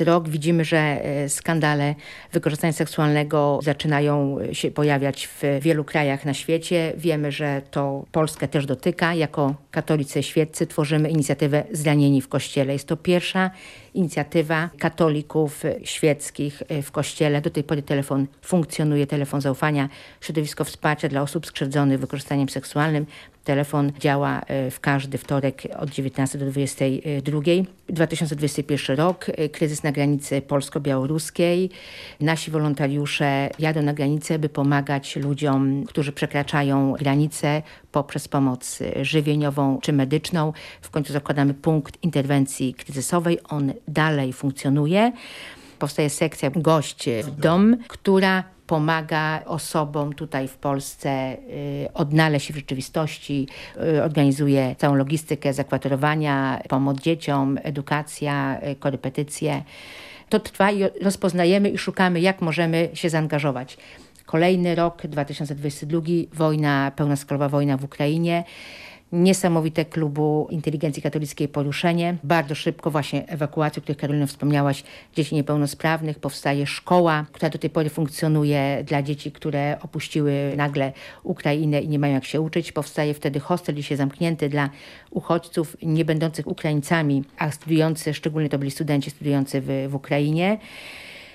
rok widzimy, że e, skandale wykorzystania seksualnego zaczynają się pojawiać w wielu krajach na świecie. Wiemy, że to Polskę też dotyka. Jako katolicy świeccy tworzymy inicjatywę Zranieni w Kościele. Jest to pierwsza inicjatywa katolików świeckich w Kościele. Do tej pory telefon funkcjonuje, telefon zaufania, środowisko wsparcia dla osób skrzywdzonych wykorzystaniem seksualnym. Telefon działa e, w każdy wtorek od 19 do 22. 2021 rok, e, kryzys na granicy polsko-białoruskiej. Nasi wolontariusze jadą na granicę, by pomagać ludziom, którzy przekraczają granicę poprzez pomoc e, żywieniową czy medyczną. W końcu zakładamy punkt interwencji kryzysowej. On dalej funkcjonuje. Powstaje sekcja Gość w Dom, która pomaga osobom tutaj w Polsce y, odnaleźć się w rzeczywistości, y, organizuje całą logistykę zakwaterowania, pomoc dzieciom, edukacja, y, korepetycje. To trwa i rozpoznajemy i szukamy, jak możemy się zaangażować. Kolejny rok, 2022, wojna, pełnoskalowa wojna w Ukrainie niesamowite klubu inteligencji katolickiej poruszenie. Bardzo szybko właśnie ewakuacja, o której Karolina wspomniałaś, dzieci niepełnosprawnych. Powstaje szkoła, która do tej pory funkcjonuje dla dzieci, które opuściły nagle Ukrainę i nie mają jak się uczyć. Powstaje wtedy hostel, dzisiaj zamknięty dla uchodźców nie będących Ukraińcami, a studiujący, szczególnie to byli studenci studiujący w, w Ukrainie.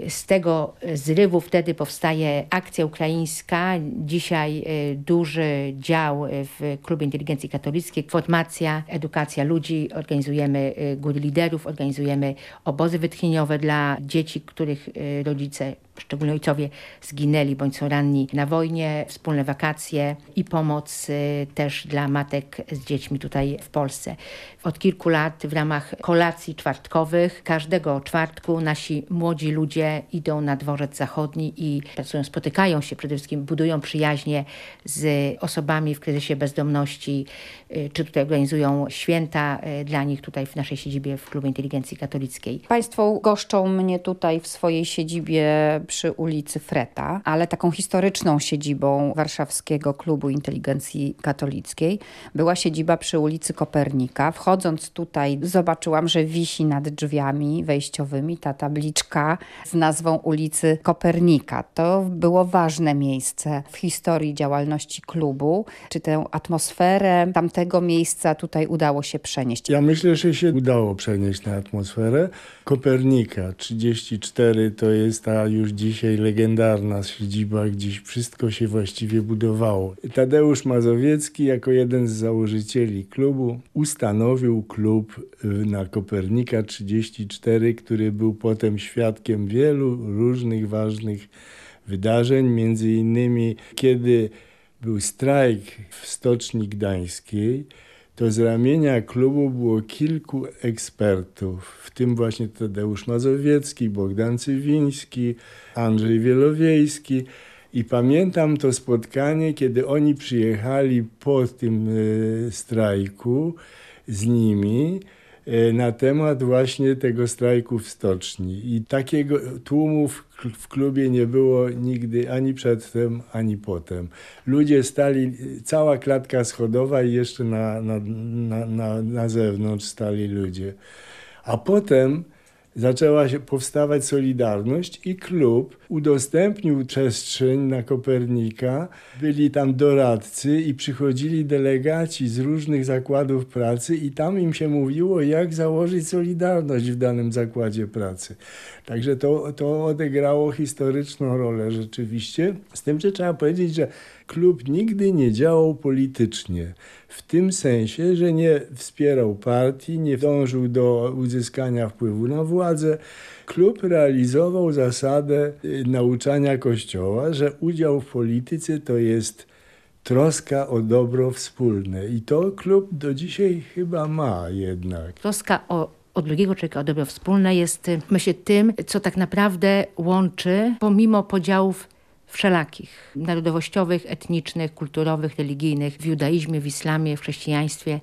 Z tego zrywu wtedy powstaje akcja ukraińska. Dzisiaj e, duży dział w Klubie Inteligencji Katolickiej, formacja, edukacja ludzi. Organizujemy e, góry liderów, organizujemy obozy wytchnieniowe dla dzieci, których rodzice szczególnie ojcowie zginęli bądź są ranni na wojnie, wspólne wakacje i pomoc y, też dla matek z dziećmi tutaj w Polsce. Od kilku lat w ramach kolacji czwartkowych każdego czwartku nasi młodzi ludzie idą na dworzec zachodni i pracują, spotykają się przede wszystkim, budują przyjaźnie z osobami w kryzysie bezdomności, y, czy tutaj organizują święta y, dla nich tutaj w naszej siedzibie w Klubie Inteligencji Katolickiej. Państwo goszczą mnie tutaj w swojej siedzibie przy ulicy Freta, ale taką historyczną siedzibą Warszawskiego Klubu Inteligencji Katolickiej była siedziba przy ulicy Kopernika. Wchodząc tutaj zobaczyłam, że wisi nad drzwiami wejściowymi ta tabliczka z nazwą ulicy Kopernika. To było ważne miejsce w historii działalności klubu. Czy tę atmosferę tamtego miejsca tutaj udało się przenieść? Ja myślę, że się udało przenieść tę atmosferę. Kopernika 34 to jest ta już dzisiaj legendarna siedziba, gdzieś wszystko się właściwie budowało. Tadeusz Mazowiecki jako jeden z założycieli klubu ustanowił klub na Kopernika 34, który był potem świadkiem wielu różnych ważnych wydarzeń, między innymi kiedy był strajk w Stoczni Gdańskiej, to z ramienia klubu było kilku ekspertów, w tym właśnie Tadeusz Mazowiecki, Bogdan Cywiński, Andrzej Wielowiejski. I pamiętam to spotkanie, kiedy oni przyjechali po tym e, strajku z nimi na temat właśnie tego strajku w stoczni. I takiego tłumu w klubie nie było nigdy ani przedtem, ani potem. Ludzie stali, cała klatka schodowa i jeszcze na, na, na, na, na zewnątrz stali ludzie. A potem zaczęła się powstawać Solidarność i klub udostępnił przestrzeń na Kopernika. Byli tam doradcy i przychodzili delegaci z różnych zakładów pracy i tam im się mówiło, jak założyć Solidarność w danym zakładzie pracy. Także to, to odegrało historyczną rolę rzeczywiście. Z tym, że trzeba powiedzieć, że klub nigdy nie działał politycznie. W tym sensie, że nie wspierał partii, nie dążył do uzyskania wpływu na władzę. Klub realizował zasadę y, nauczania Kościoła, że udział w polityce to jest troska o dobro wspólne. I to klub do dzisiaj chyba ma jednak. Troska o od drugiego człowieka o dobro wspólne jest, y, myślę, tym, co tak naprawdę łączy, pomimo podziałów wszelakich, narodowościowych, etnicznych, kulturowych, religijnych, w judaizmie, w islamie, w chrześcijaństwie.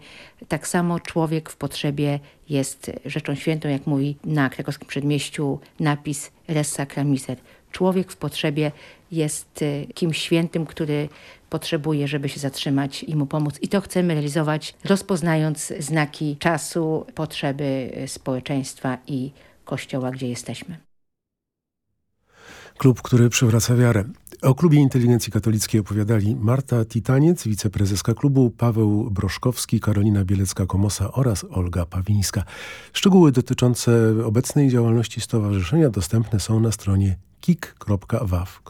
Tak samo człowiek w potrzebie jest rzeczą świętą, jak mówi na krakowskim przedmieściu napis Res Sacra Miser. Człowiek w potrzebie jest y, kimś świętym, który potrzebuje, żeby się zatrzymać i mu pomóc. I to chcemy realizować, rozpoznając znaki czasu, potrzeby y, społeczeństwa i kościoła, gdzie jesteśmy. Klub, który przywraca wiarę. O klubie inteligencji katolickiej opowiadali Marta Titaniec, wiceprezeska klubu, Paweł Broszkowski, Karolina Bielecka-Komosa oraz Olga Pawińska. Szczegóły dotyczące obecnej działalności stowarzyszenia dostępne są na stronie kik.waw.pl.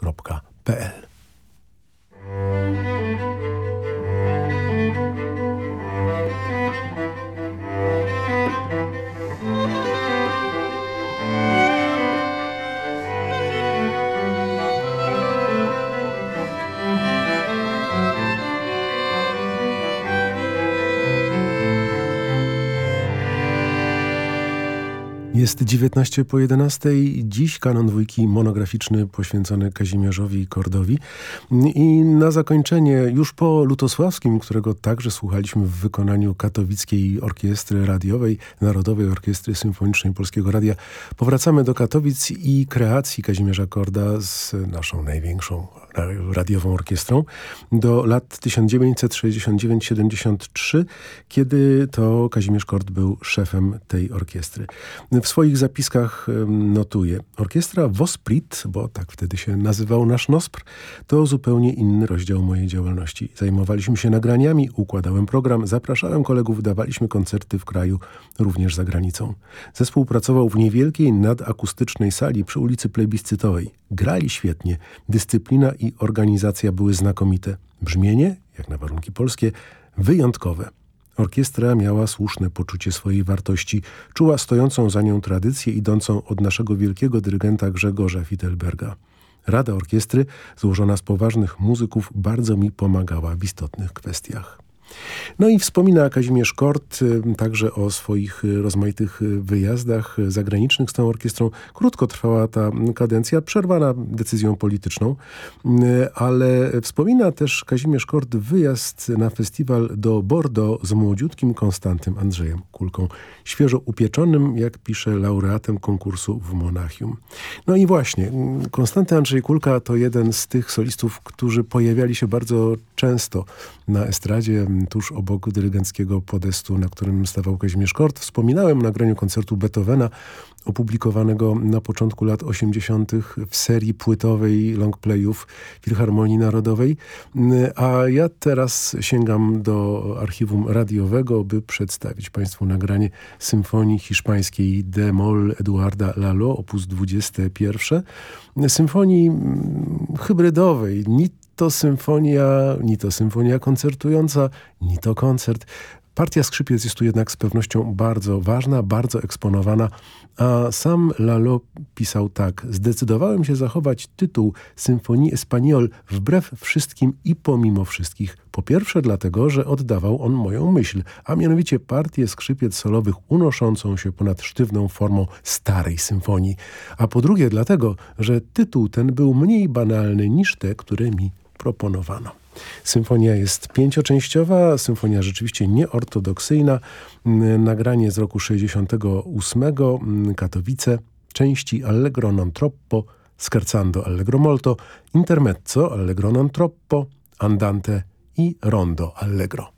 Jest 19 po 11. Dziś kanon dwójki monograficzny poświęcony Kazimierzowi Kordowi. I na zakończenie, już po Lutosławskim, którego także słuchaliśmy w wykonaniu Katowickiej Orkiestry Radiowej, Narodowej Orkiestry Symfonicznej Polskiego Radia, powracamy do Katowic i kreacji Kazimierza Korda z naszą największą radiową orkiestrą do lat 1969-73, kiedy to Kazimierz Kord był szefem tej orkiestry w swoich zapiskach notuje. Orkiestra Wosprit, bo tak wtedy się nazywał nasz NOSPR, to zupełnie inny rozdział mojej działalności. Zajmowaliśmy się nagraniami, układałem program, zapraszałem kolegów, dawaliśmy koncerty w kraju, również za granicą. Zespół pracował w niewielkiej, nadakustycznej sali przy ulicy Plebiscytowej. Grali świetnie, dyscyplina i organizacja były znakomite. Brzmienie, jak na warunki polskie, wyjątkowe. Orkiestra miała słuszne poczucie swojej wartości, czuła stojącą za nią tradycję idącą od naszego wielkiego dyrygenta Grzegorza Fittelberga. Rada orkiestry, złożona z poważnych muzyków, bardzo mi pomagała w istotnych kwestiach. No i wspomina Kazimierz Kort y, także o swoich y, rozmaitych y, wyjazdach zagranicznych z tą orkiestrą. Krótko trwała ta kadencja, przerwana decyzją polityczną, ale wspomina też Kazimierz Kort wyjazd na festiwal do Bordeaux z młodziutkim Konstantym Andrzejem Kulką, świeżo upieczonym, jak pisze, laureatem konkursu w Monachium. No i właśnie, Konstanty Andrzej Kulka to jeden z tych solistów, którzy pojawiali się bardzo często na estradzie tuż obok dyrygenckiego podestu, na którym stawał Kazimierz Kort. Wspominałem o nagraniu koncertu Beethovena, opublikowanego na początku lat 80. w serii płytowej longplayów Filharmonii Narodowej. A ja teraz sięgam do archiwum radiowego, by przedstawić Państwu nagranie symfonii hiszpańskiej de Mol Eduarda Lalo, op. 21. Symfonii mm, hybrydowej, ni to symfonia, ni to symfonia koncertująca, ni to koncert. Partia skrzypiec jest tu jednak z pewnością bardzo ważna, bardzo eksponowana, a sam Lalo pisał tak. Zdecydowałem się zachować tytuł Symfonii Espaniol wbrew wszystkim i pomimo wszystkich. Po pierwsze dlatego, że oddawał on moją myśl, a mianowicie partię skrzypiec solowych unoszącą się ponad sztywną formą starej symfonii. A po drugie dlatego, że tytuł ten był mniej banalny niż te, które mi proponowano. Symfonia jest pięcioczęściowa, symfonia rzeczywiście nieortodoksyjna. Nagranie z roku 68, Katowice, części Allegro non troppo, Scherzando allegro molto, Intermezzo allegro non troppo, Andante i Rondo allegro.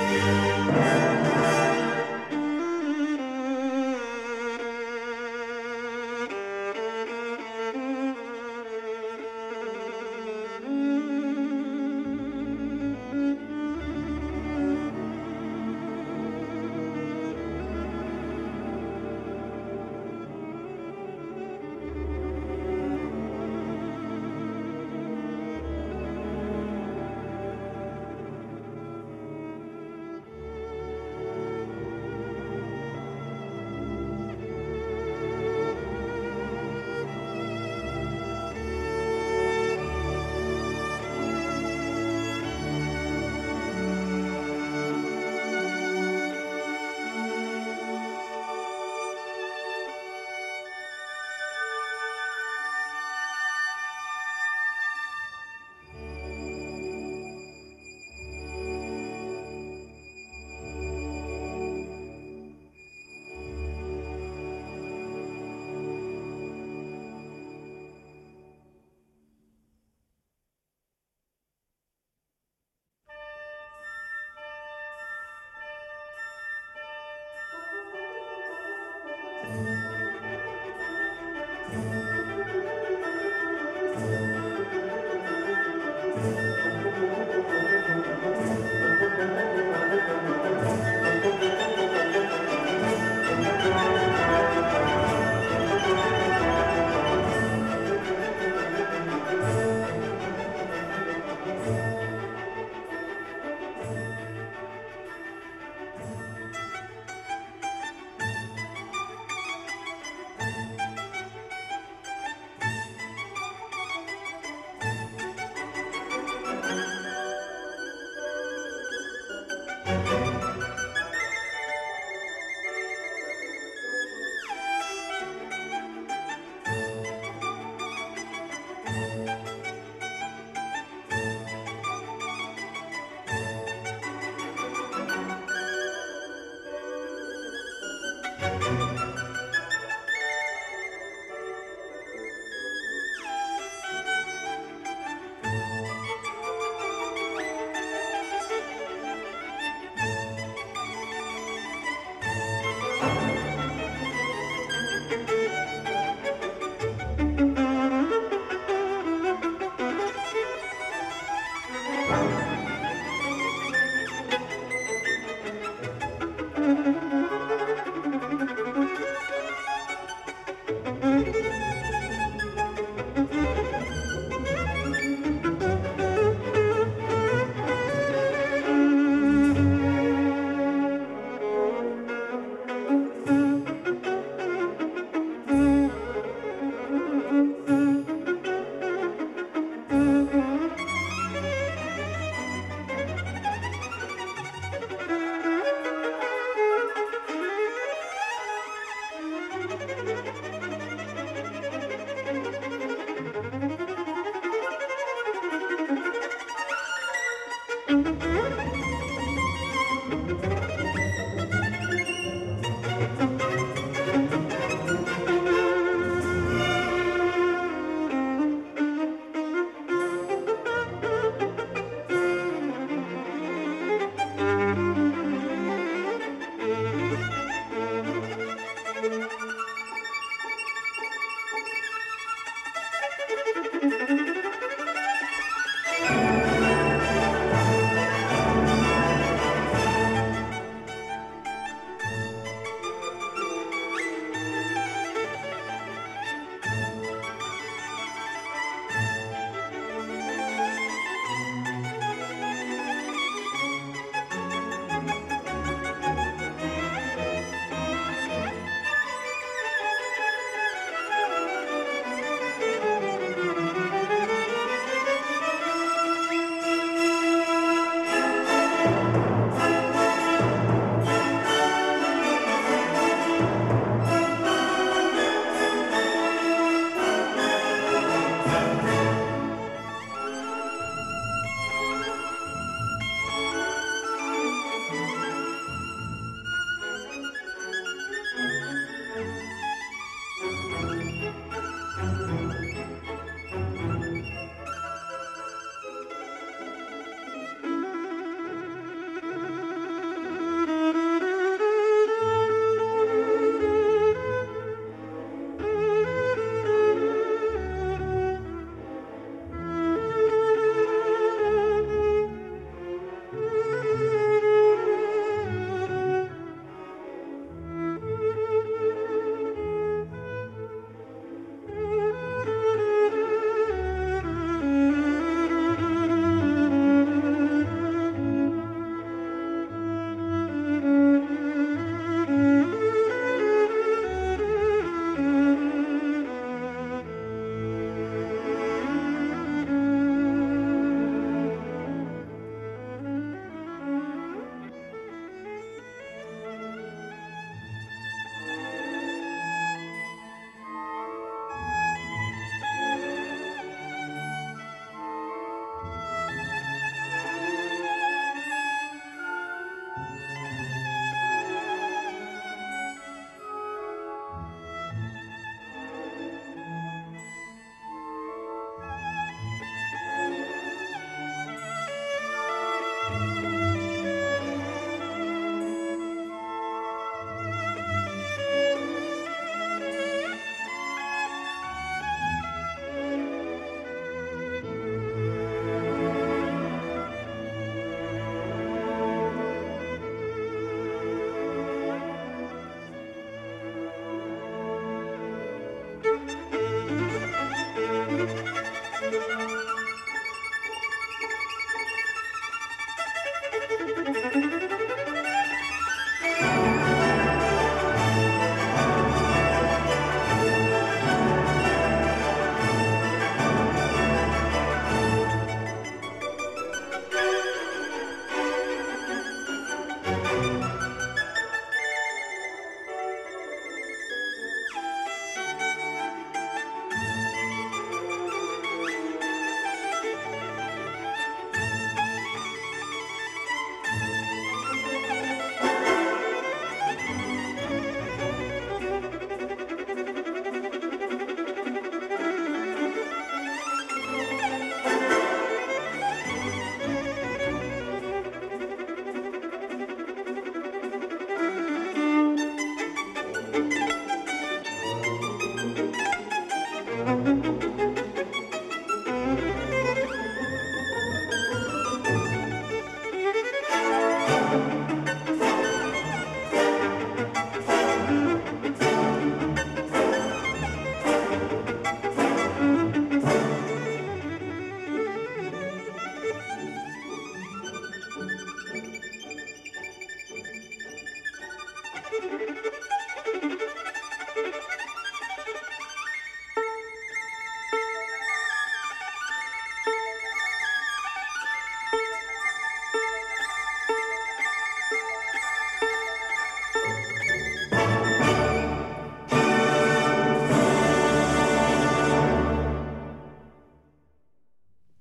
Yeah.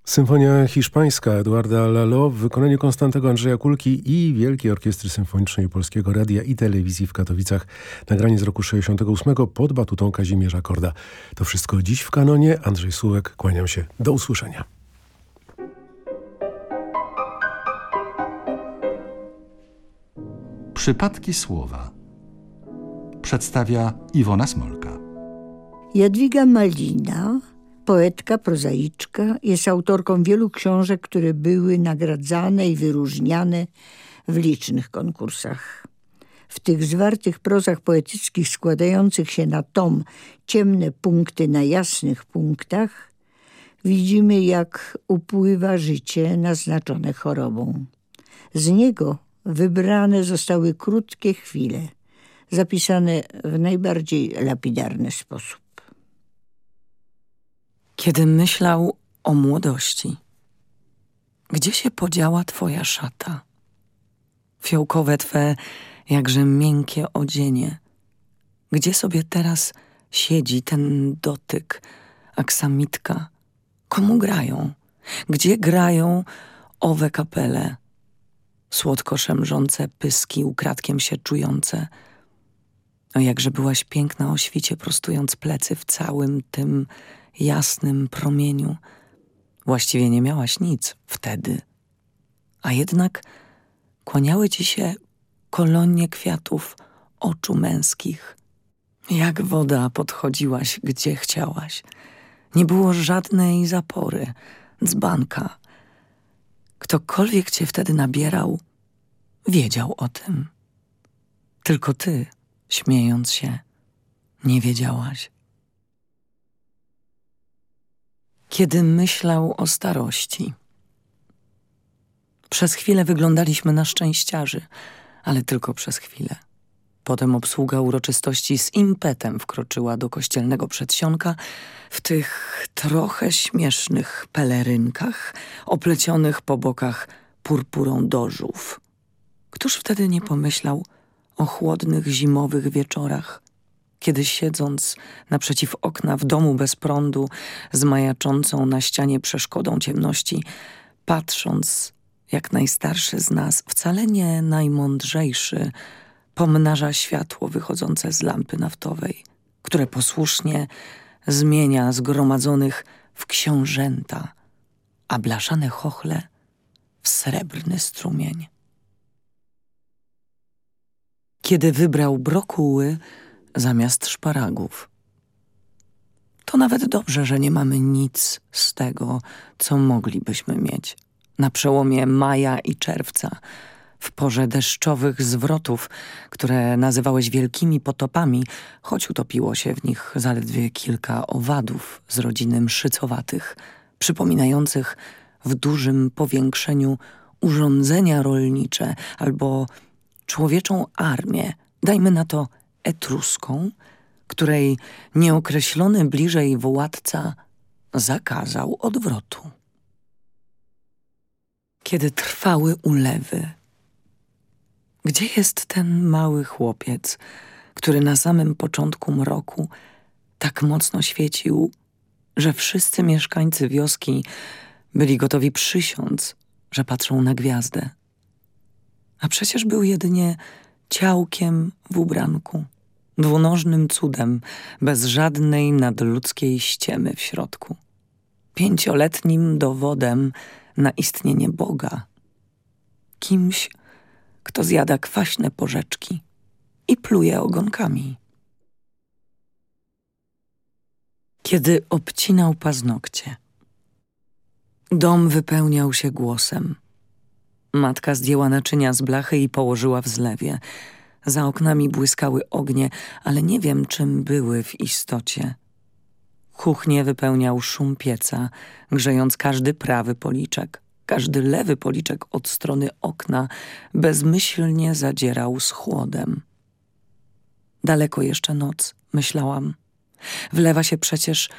Symfonia hiszpańska Eduarda Lalo w wykonaniu Konstantego Andrzeja Kulki i Wielkiej Orkiestry Symfonicznej Polskiego Radia i Telewizji w Katowicach. Nagranie z roku 68 pod batutą Kazimierza Korda. To wszystko dziś w kanonie. Andrzej Sułek, kłaniam się. Do usłyszenia. Przypadki słowa przedstawia Iwona Smolka. Jadwiga Malina poetka, prozaiczka. Jest autorką wielu książek, które były nagradzane i wyróżniane w licznych konkursach. W tych zwartych prozach poetyckich składających się na tom ciemne punkty na jasnych punktach widzimy, jak upływa życie naznaczone chorobą. Z niego wybrane zostały krótkie chwile, zapisane w najbardziej lapidarny sposób kiedy myślał o młodości. Gdzie się podziała twoja szata? Fiołkowe twe, jakże miękkie odzienie. Gdzie sobie teraz siedzi ten dotyk, aksamitka? Komu grają? Gdzie grają owe kapele? Słodko szemrzące pyski, ukradkiem się czujące. O jakże byłaś piękna o świcie, prostując plecy w całym tym jasnym promieniu. Właściwie nie miałaś nic wtedy, a jednak kłaniały ci się kolonie kwiatów oczu męskich. Jak woda podchodziłaś, gdzie chciałaś. Nie było żadnej zapory, dzbanka. Ktokolwiek cię wtedy nabierał, wiedział o tym. Tylko ty, śmiejąc się, nie wiedziałaś kiedy myślał o starości. Przez chwilę wyglądaliśmy na szczęściarzy, ale tylko przez chwilę. Potem obsługa uroczystości z impetem wkroczyła do kościelnego przedsionka w tych trochę śmiesznych pelerynkach, oplecionych po bokach purpurą dożów. Któż wtedy nie pomyślał o chłodnych zimowych wieczorach, kiedy siedząc naprzeciw okna w domu bez prądu, z majaczącą na ścianie przeszkodą ciemności, patrząc, jak najstarszy z nas, wcale nie najmądrzejszy, pomnaża światło wychodzące z lampy naftowej, które posłusznie zmienia zgromadzonych w książęta, a blaszane chochle w srebrny strumień. Kiedy wybrał brokuły, zamiast szparagów. To nawet dobrze, że nie mamy nic z tego, co moglibyśmy mieć. Na przełomie maja i czerwca, w porze deszczowych zwrotów, które nazywałeś wielkimi potopami, choć utopiło się w nich zaledwie kilka owadów z rodziny mszycowatych, przypominających w dużym powiększeniu urządzenia rolnicze albo człowieczą armię, dajmy na to etruską, której nieokreślony bliżej władca zakazał odwrotu. Kiedy trwały ulewy, gdzie jest ten mały chłopiec, który na samym początku mroku tak mocno świecił, że wszyscy mieszkańcy wioski byli gotowi przysiąc, że patrzą na gwiazdę. A przecież był jedynie ciałkiem w ubranku, dwunożnym cudem, bez żadnej nadludzkiej ściemy w środku, pięcioletnim dowodem na istnienie Boga, kimś, kto zjada kwaśne porzeczki i pluje ogonkami. Kiedy obcinał paznokcie, dom wypełniał się głosem – Matka zdjęła naczynia z blachy i położyła w zlewie. Za oknami błyskały ognie, ale nie wiem, czym były w istocie. Kuchnię wypełniał szum pieca, grzejąc każdy prawy policzek. Każdy lewy policzek od strony okna bezmyślnie zadzierał z chłodem. Daleko jeszcze noc, myślałam. Wlewa się przecież